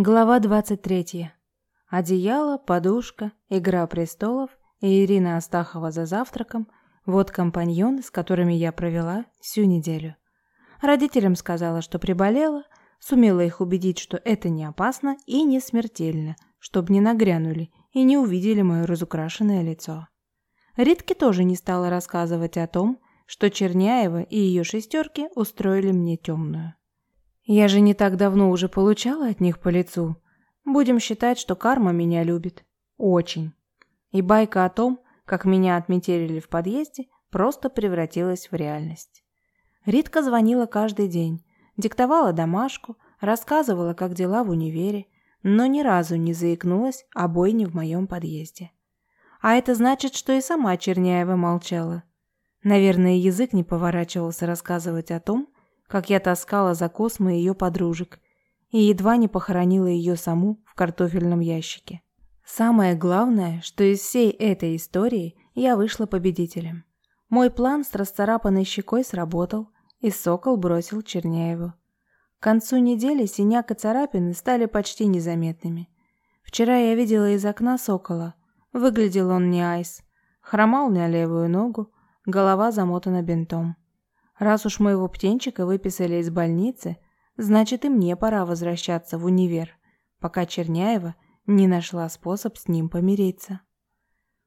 Глава 23. Одеяло, подушка, игра престолов и Ирина Астахова за завтраком – вот компаньоны, с которыми я провела всю неделю. Родителям сказала, что приболела, сумела их убедить, что это не опасно и не смертельно, чтобы не нагрянули и не увидели мое разукрашенное лицо. Ритке тоже не стала рассказывать о том, что Черняева и ее шестерки устроили мне темную. Я же не так давно уже получала от них по лицу. Будем считать, что карма меня любит. Очень. И байка о том, как меня отметелили в подъезде, просто превратилась в реальность. Ритка звонила каждый день, диктовала домашку, рассказывала, как дела в универе, но ни разу не заикнулась о бойне в моем подъезде. А это значит, что и сама Черняева молчала. Наверное, язык не поворачивался рассказывать о том, как я таскала за космы ее подружек и едва не похоронила ее саму в картофельном ящике. Самое главное, что из всей этой истории я вышла победителем. Мой план с расцарапанной щекой сработал, и сокол бросил Черняеву. К концу недели синяк и царапины стали почти незаметными. Вчера я видела из окна сокола. Выглядел он не айс. Хромал на левую ногу, голова замотана бинтом. Раз уж моего птенчика выписали из больницы, значит и мне пора возвращаться в универ, пока Черняева не нашла способ с ним помириться.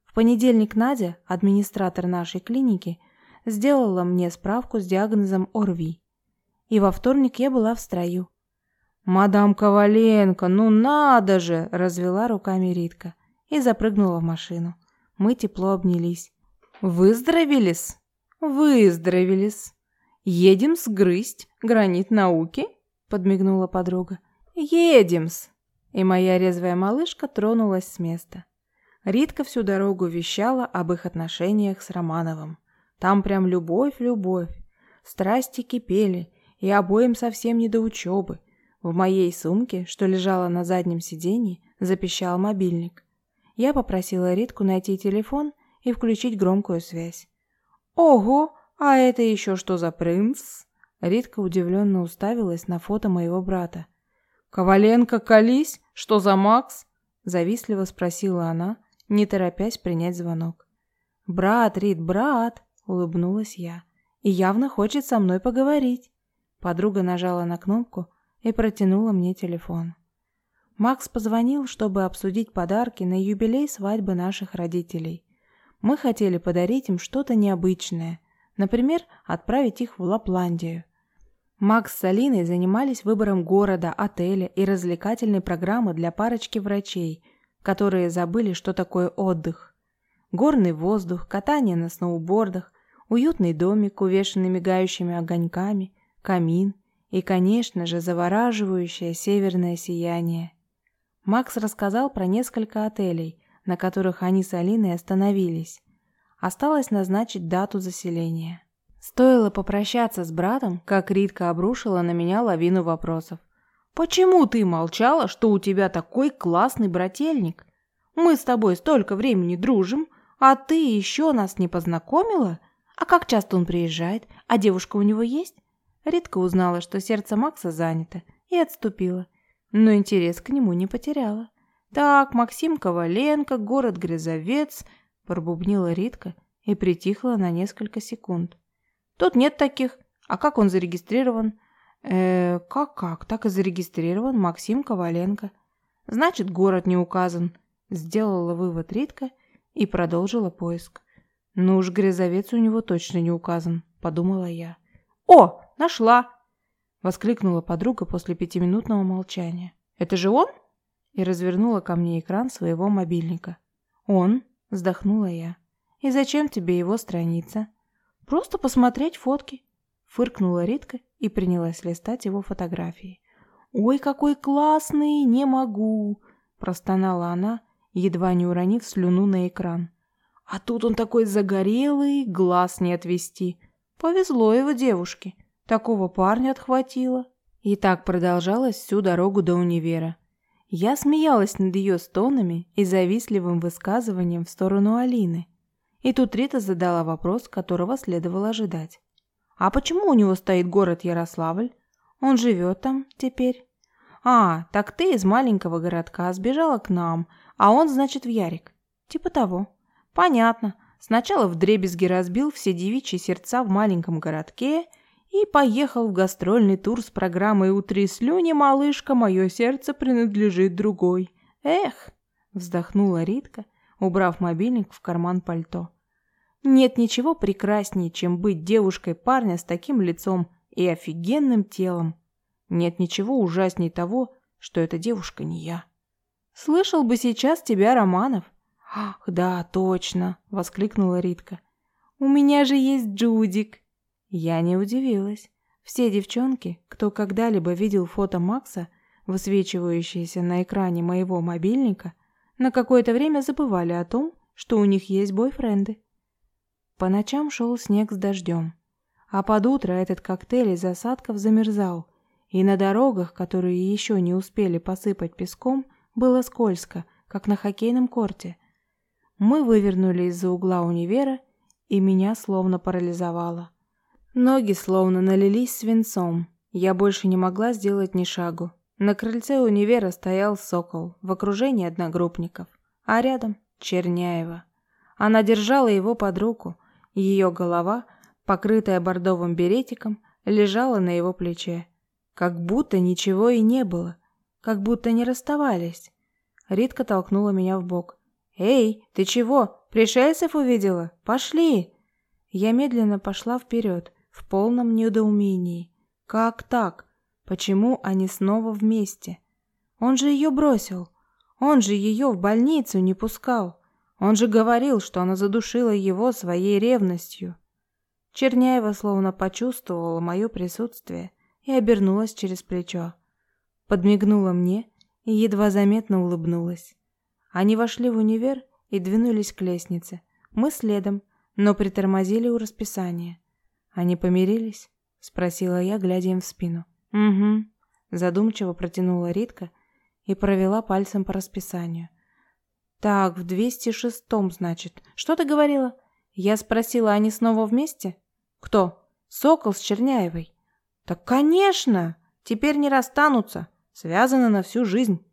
В понедельник Надя, администратор нашей клиники, сделала мне справку с диагнозом ОРВИ. И во вторник я была в строю. «Мадам Коваленко, ну надо же!» – развела руками Ритка и запрыгнула в машину. Мы тепло обнялись. «Выздоровелись?» «Выздоровелись!» «Едем сгрызть гранит науки?» — подмигнула подруга. «Едем-с!» И моя резвая малышка тронулась с места. Ритка всю дорогу вещала об их отношениях с Романовым. Там прям любовь-любовь. Страсти кипели, и обоим совсем не до учебы. В моей сумке, что лежала на заднем сиденье, запищал мобильник. Я попросила Ритку найти телефон и включить громкую связь. «Ого!» «А это еще что за принц?» Ритка удивленно уставилась на фото моего брата. «Коваленко, колись! Что за Макс?» Завистливо спросила она, не торопясь принять звонок. «Брат, Рит, брат!» — улыбнулась я. «И явно хочет со мной поговорить». Подруга нажала на кнопку и протянула мне телефон. Макс позвонил, чтобы обсудить подарки на юбилей свадьбы наших родителей. Мы хотели подарить им что-то необычное, Например, отправить их в Лапландию. Макс с Алиной занимались выбором города, отеля и развлекательной программы для парочки врачей, которые забыли, что такое отдых. Горный воздух, катание на сноубордах, уютный домик, увешанный мигающими огоньками, камин и, конечно же, завораживающее северное сияние. Макс рассказал про несколько отелей, на которых они с Алиной остановились. Осталось назначить дату заселения. Стоило попрощаться с братом, как Ритка обрушила на меня лавину вопросов. «Почему ты молчала, что у тебя такой классный брательник? Мы с тобой столько времени дружим, а ты еще нас не познакомила? А как часто он приезжает? А девушка у него есть?» Ритка узнала, что сердце Макса занято, и отступила, но интерес к нему не потеряла. «Так, Максим Коваленко, город Грязовец», — пробубнила Ритка и притихла на несколько секунд. «Тут нет таких. А как он зарегистрирован?» «Э, как-как? Так и зарегистрирован Максим Коваленко. Значит, город не указан», — сделала вывод Ритка и продолжила поиск. «Ну уж грязовец у него точно не указан», — подумала я. «О, нашла!» — воскликнула подруга после пятиминутного молчания. «Это же он?» И развернула ко мне экран своего мобильника. «Он?» Вздохнула я. «И зачем тебе его страница?» «Просто посмотреть фотки», — фыркнула Ритка и принялась листать его фотографии. «Ой, какой классный! Не могу!» — простонала она, едва не уронив слюну на экран. «А тут он такой загорелый, глаз не отвести. Повезло его девушке. Такого парня отхватило». И так продолжалось всю дорогу до универа. Я смеялась над ее стонами и завистливым высказыванием в сторону Алины. И тут Рита задала вопрос, которого следовало ожидать. «А почему у него стоит город Ярославль? Он живет там теперь?» «А, так ты из маленького городка сбежала к нам, а он, значит, в Ярик». «Типа того». «Понятно. Сначала вдребезги разбил все девичьи сердца в маленьком городке и поехал в гастрольный тур с программой «Утри слюни, малышка, мое сердце принадлежит другой». «Эх!» — вздохнула Ритка, убрав мобильник в карман пальто. «Нет ничего прекраснее, чем быть девушкой парня с таким лицом и офигенным телом. Нет ничего ужаснее того, что эта девушка не я. Слышал бы сейчас тебя, Романов. Ах, да, точно, воскликнула Ритка. У меня же есть Джудик. Я не удивилась. Все девчонки, кто когда-либо видел фото Макса, высвечивающееся на экране моего мобильника, на какое-то время забывали о том, что у них есть бойфренды. По ночам шел снег с дождем. А под утро этот коктейль из осадков замерзал, и на дорогах, которые еще не успели посыпать песком, было скользко, как на хоккейном корте. Мы вывернули из-за угла универа, и меня словно парализовало. Ноги словно налились свинцом. Я больше не могла сделать ни шагу. На крыльце универа стоял сокол в окружении одногруппников, а рядом Черняева. Она держала его под руку, ее голова покрытая бордовым беретиком, лежала на его плече. Как будто ничего и не было, как будто не расставались. Ритка толкнула меня в бок. «Эй, ты чего? Пришельцев увидела? Пошли!» Я медленно пошла вперед, в полном недоумении. «Как так? Почему они снова вместе? Он же ее бросил. Он же ее в больницу не пускал. Он же говорил, что она задушила его своей ревностью. Черняева словно почувствовала мое присутствие и обернулась через плечо. Подмигнула мне и едва заметно улыбнулась. Они вошли в универ и двинулись к лестнице. Мы следом, но притормозили у расписания. «Они помирились?» — спросила я, глядя им в спину. «Угу», — задумчиво протянула Ритка и провела пальцем по расписанию. «Так, в 206-м, значит. Что ты говорила?» Я спросила, они снова вместе? Кто? Сокол с Черняевой. Так, конечно! Теперь не расстанутся. Связаны на всю жизнь.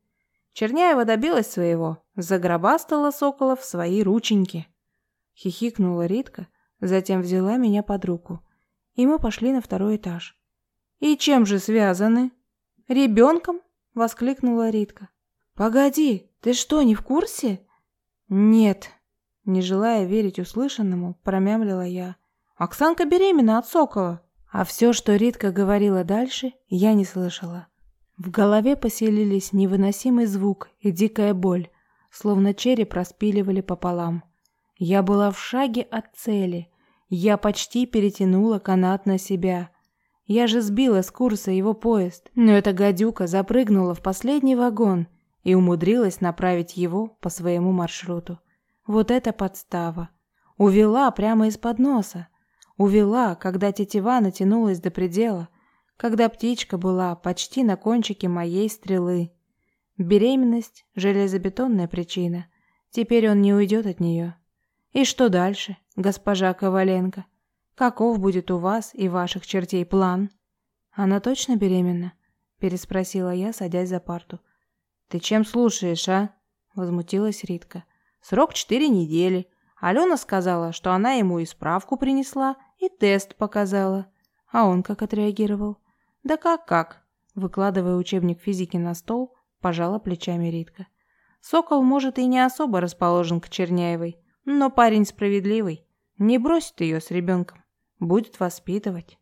Черняева добилась своего. Загробастала Сокола в свои рученьки. Хихикнула Ритка, затем взяла меня под руку. И мы пошли на второй этаж. «И чем же связаны?» «Ребенком?» — воскликнула Ритка. «Погоди, ты что, не в курсе?» «Нет», — не желая верить услышанному, промямлила я. Оксанка беременна от Сокола. А все, что Ритка говорила дальше, я не слышала. В голове поселились невыносимый звук и дикая боль, словно череп распиливали пополам. Я была в шаге от цели. Я почти перетянула канат на себя. Я же сбила с курса его поезд, но эта гадюка запрыгнула в последний вагон и умудрилась направить его по своему маршруту. Вот это подстава. Увела прямо из-под носа. Увела, когда тетива натянулась до предела, когда птичка была почти на кончике моей стрелы. Беременность – железобетонная причина. Теперь он не уйдет от нее. И что дальше, госпожа Коваленко? Каков будет у вас и ваших чертей план? Она точно беременна? Переспросила я, садясь за парту. Ты чем слушаешь, а? Возмутилась Ритка. Срок четыре недели. Алена сказала, что она ему и справку принесла, и тест показала. А он как отреагировал? Да как-как? Выкладывая учебник физики на стол, пожала плечами Ритка. Сокол, может, и не особо расположен к Черняевой, но парень справедливый. Не бросит ее с ребенком. Будет воспитывать.